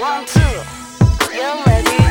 One, two. You ready?